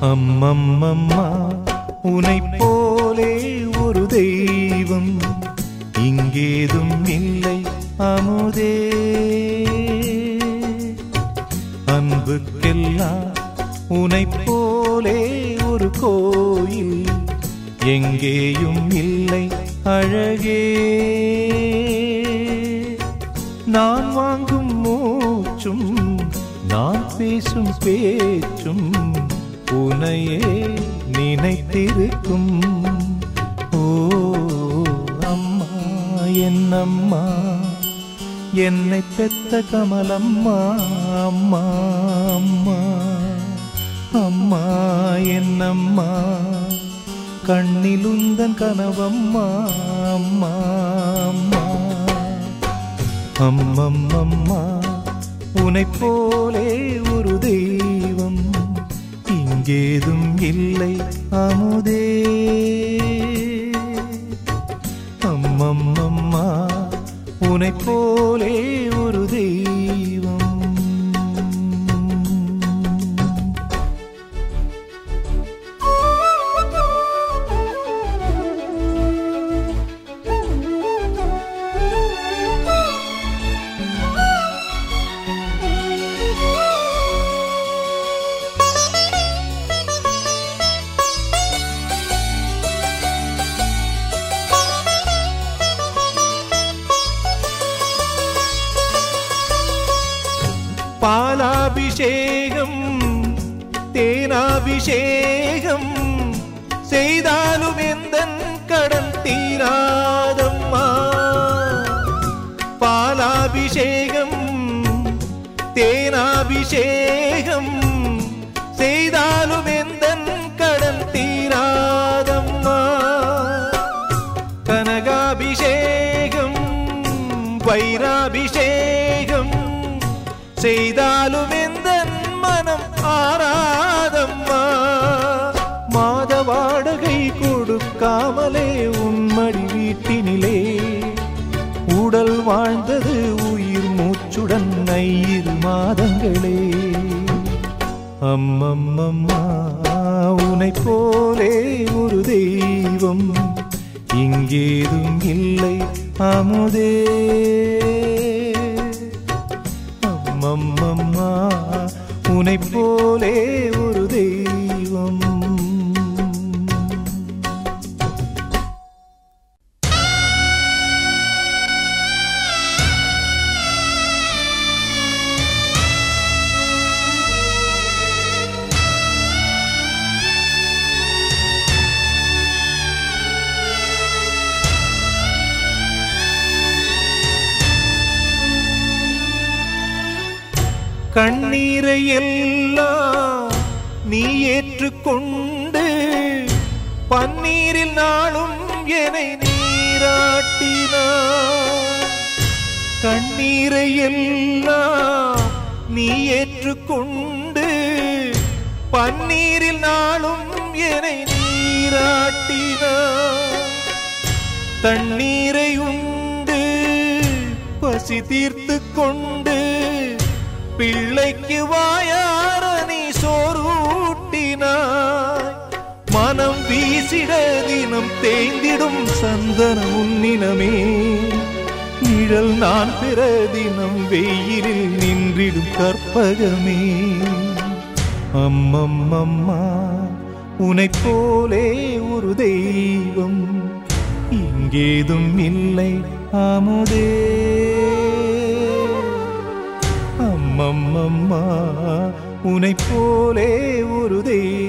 அம்மம்மம்மா உனை போலே ஒரு தெய்வம். இங்கேதும் இல்லை அமுதே. அன்புக்கெல்லாம் உனை போலே ஒரு கோயில். எங்கேயும் இல்லை அழகே. நான் வாங்கும் மூச்சும் நான் பேசும் பேச்சும் உனையே நினைத்திருக்கும். ஓ அம்மா என்னம்மா என்னை பெத்த கமலம்மா அம்மா அம்மா அம்மா என்னம்மா கண்ணிலுந்தன் கனவம்மா அம்மா அம்மா. அம்மம்மம்மா உனை போலே ஒரு தெய்வம் இங்கேதும் இல்லை அமுதே. அம்மம்மம்மா உனை போலே ஒரு தெய்வம். பாலாபிஷேகம் தேனாபிஷேகம் செய்தாலும் எந்த கடன் தீராதம்மா? பாலாபிஷேகம் தேனாபிஷேகம் செய்தாலும் எந்த கடன் தீராதம்மா? கனகாபிஷேகம் வைராபிஷேகம் செய்தாலும் மனம் ஆராதம்மா மாத வாடகை கொடுக்காமலே உன்மடி வீட்டினிலே. உடல் வாழ்ந்தது உயிர் மூச்சுடன் ஐயிரு மாதங்களே. அம்மம்மம்மா உனை போலே ஒரு தெய்வம். இங்கேதும் இல்லை அமுதே. அம்மம்மம்மா. உனை போலே ஒரு தெய்வம். கண்ணீரை எல்லாம் நீ ஏற்றுக்கொண்டு பன்னீரில் நாளும் என்னை நீராட்டினார் கண்ணீரை எல்லாம் நீ ஏற்றுக்கொண்டு பன்னீரில் நாளும் என்னை நீராட்டினார் தண்ணீரை உண்டு பசி தீர்த்து கொண்டு பிள்ளைக்கு வாயார நீ சோறூட்டினாய் மனம் வீசிட தினம் தேய்ந்திடும் சந்தன உன்னினமே நிழல் நான் பிற தினம் வெயிலில் நின்றிடும் கற்பகமே. அம்மம்மம்மா உனை போலே ஒரு தெய்வம். இங்கேதும் இல்லை அமுதே அம்மம்மா உனை போலே ஒரு தெய்வம்.